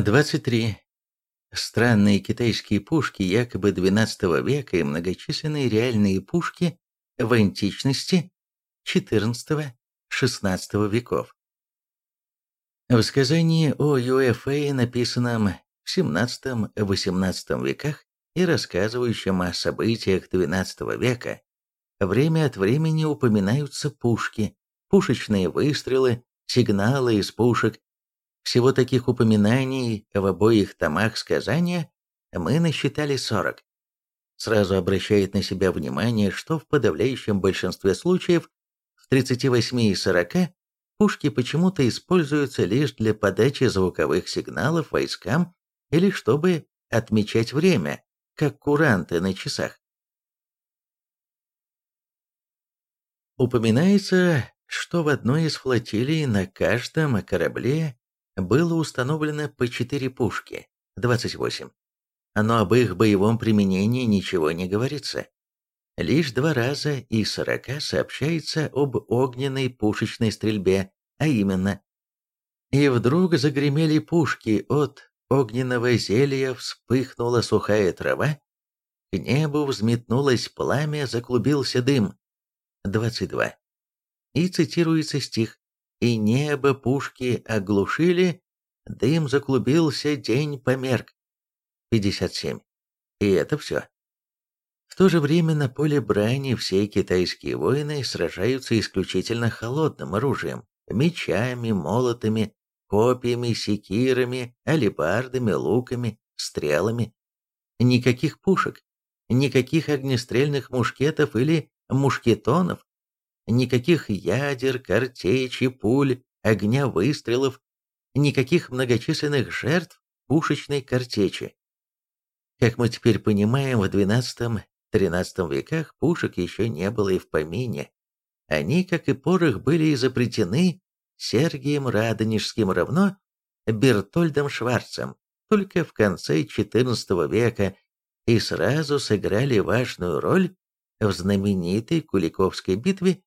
23. Странные китайские пушки якобы XII века и многочисленные реальные пушки в античности XIV-XVI веков. В сказании о Юэфэе, написанном в XVII-XVIII веках и рассказывающем о событиях XII века, время от времени упоминаются пушки, пушечные выстрелы, сигналы из пушек, всего таких упоминаний в обоих томах сказания мы насчитали 40. Сразу обращает на себя внимание, что в подавляющем большинстве случаев, в 38 и 40, пушки почему-то используются лишь для подачи звуковых сигналов войскам или чтобы отмечать время, как куранты на часах. Упоминается, что в одной из флотилий на каждом корабле было установлено по 4 пушки, 28. Но об их боевом применении ничего не говорится. Лишь два раза из 40 сообщается об огненной пушечной стрельбе, а именно «И вдруг загремели пушки, от огненного зелья вспыхнула сухая трава, к небу взметнулось пламя, заклубился дым». 22. И цитируется стих и небо пушки оглушили, дым заклубился, день померк. 57. И это все. В то же время на поле брани все китайские воины сражаются исключительно холодным оружием, мечами, молотами, копьями, секирами, алебардами, луками, стрелами. Никаких пушек, никаких огнестрельных мушкетов или мушкетонов, Никаких ядер, картечи, пуль, огня выстрелов, никаких многочисленных жертв пушечной картечи. Как мы теперь понимаем, в XII-XIII веках пушек еще не было и в помине. Они, как и порох, были изобретены Сергием Радонежским равно Бертольдом Шварцем только в конце XIV века и сразу сыграли важную роль в знаменитой Куликовской битве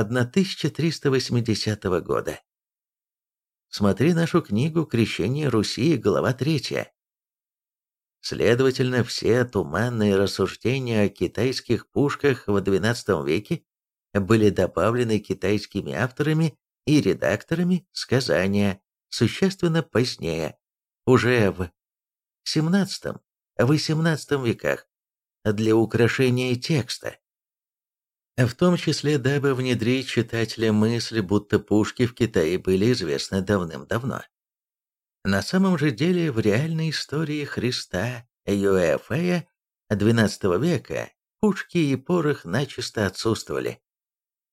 1380 года. Смотри нашу книгу «Крещение Руси», глава 3. Следовательно, все туманные рассуждения о китайских пушках в XII веке были добавлены китайскими авторами и редакторами сказания существенно позднее, уже в XVII-XVIII веках, для украшения текста. В том числе, дабы внедрить читателя мысль, будто пушки в Китае были известны давным-давно. На самом же деле, в реальной истории Христа Юэфея XII века пушки и порох начисто отсутствовали.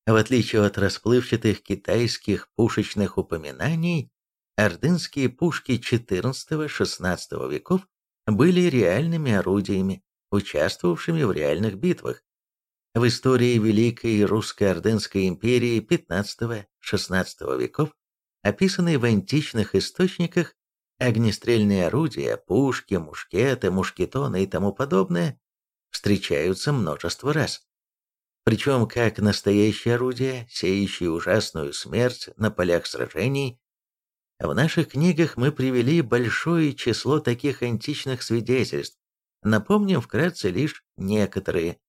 В отличие от расплывчатых китайских пушечных упоминаний, ордынские пушки XIV-XVI веков были реальными орудиями, участвовавшими в реальных битвах, в истории Великой Русско-Ордынской империи XV-XVI веков, описанной в античных источниках, огнестрельные орудия, пушки, мушкеты, мушкетоны и тому подобное встречаются множество раз. Причем как настоящие орудия, сеющие ужасную смерть на полях сражений, в наших книгах мы привели большое число таких античных свидетельств, напомним вкратце лишь некоторые.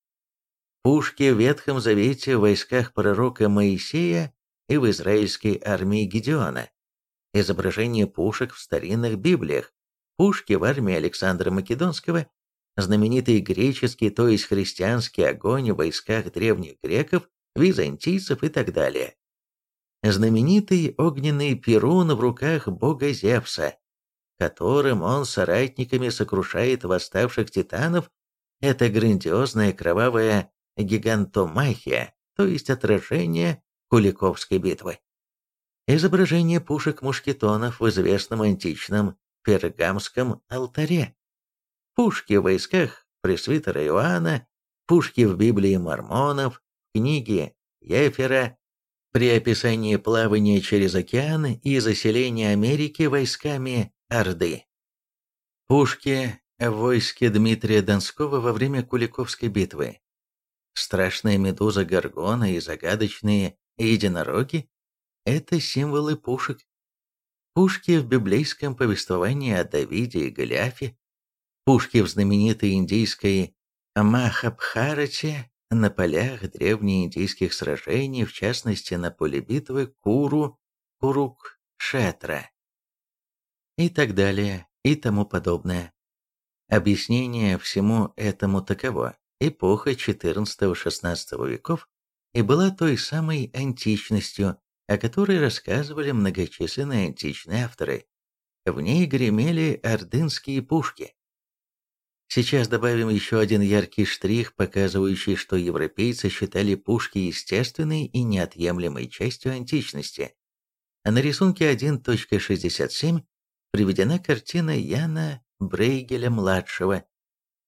Пушки в Ветхом Завете в войсках пророка Моисея и в израильской армии Гедеона. Изображение пушек в старинных Библиях. Пушки в армии Александра Македонского. Знаменитый греческий, то есть христианский огонь в войсках древних греков, византийцев и так далее. Знаменитый огненный перун в руках бога Зевса, которым он соратниками сокрушает восставших титанов, это грандиозная кровавая гигантомахия, то есть отражение Куликовской битвы. Изображение пушек-мушкетонов в известном античном пергамском алтаре. Пушки в войсках пресвитера Иоанна, пушки в Библии мормонов, книги Ефера, при описании плавания через океан и заселения Америки войсками Орды. Пушки в войске Дмитрия Донского во время Куликовской битвы Страшная медуза Гаргона и загадочные единороги – это символы пушек. пушки в библейском повествовании о Давиде и Голиафе, пушки в знаменитой индийской Махабхарате на полях древнеиндийских сражений, в частности на поле битвы Куру, Курукшетра и так далее и тому подобное. Объяснение всему этому таково. Эпоха XIV-XVI веков и была той самой античностью, о которой рассказывали многочисленные античные авторы. В ней гремели ордынские пушки. Сейчас добавим еще один яркий штрих, показывающий, что европейцы считали пушки естественной и неотъемлемой частью античности. А на рисунке 1.67 приведена картина Яна Брейгеля-младшего,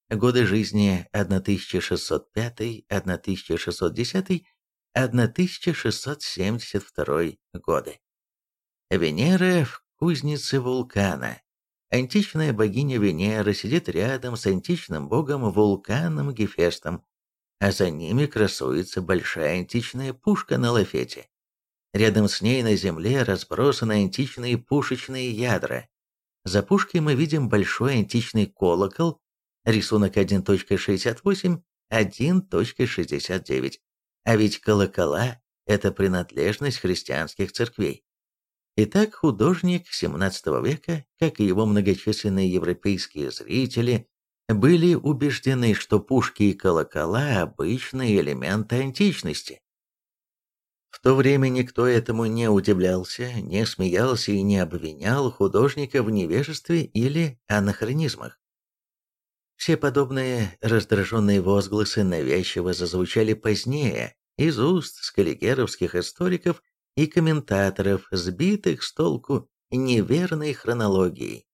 годы жизни 1605, 1610, 1672 годы. Венера в кузнице вулкана. Античная богиня Венера сидит рядом с античным богом вулканом Гефестом, а за ними красуется большая античная пушка на лафете. Рядом с ней на земле разбросаны античные пушечные ядра. За пушкой мы видим большой античный колокол, рисунок 1.68, 1.69. А ведь колокола – это принадлежность христианских церквей. Итак, художник XVII века, как и его многочисленные европейские зрители, были убеждены, что пушки и колокола – обычные элементы античности. В то время никто этому не удивлялся, не смеялся и не обвинял художника в невежестве или анахронизмах. Все подобные раздраженные возгласы навязчиво зазвучали позднее из уст скаллигеровских историков и комментаторов, сбитых с толку неверной хронологией.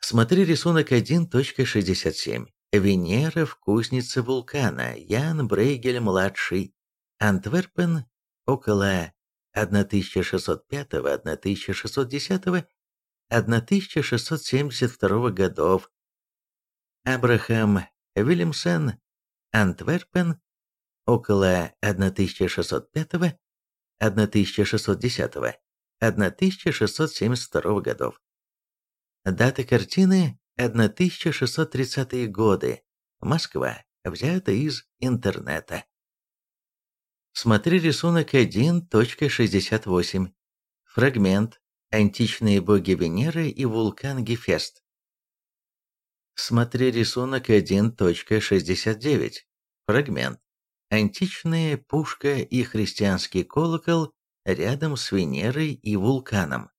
Смотри рисунок 1.67. Венера в кузнице вулкана. Ян Брейгель-младший. Антверпен около 1605-1610, 1672 годов. Абрахам Вильямсон, Антверпен, около 1605 1610, 1672 годов. Дата картины 1630-е годы. Москва. Взята из интернета. Смотри рисунок 1.68. Фрагмент. Античные боги Венеры и вулкан Гефест. Смотри рисунок 1.69. Фрагмент античная пушка и христианский колокол рядом с Венерой и вулканом.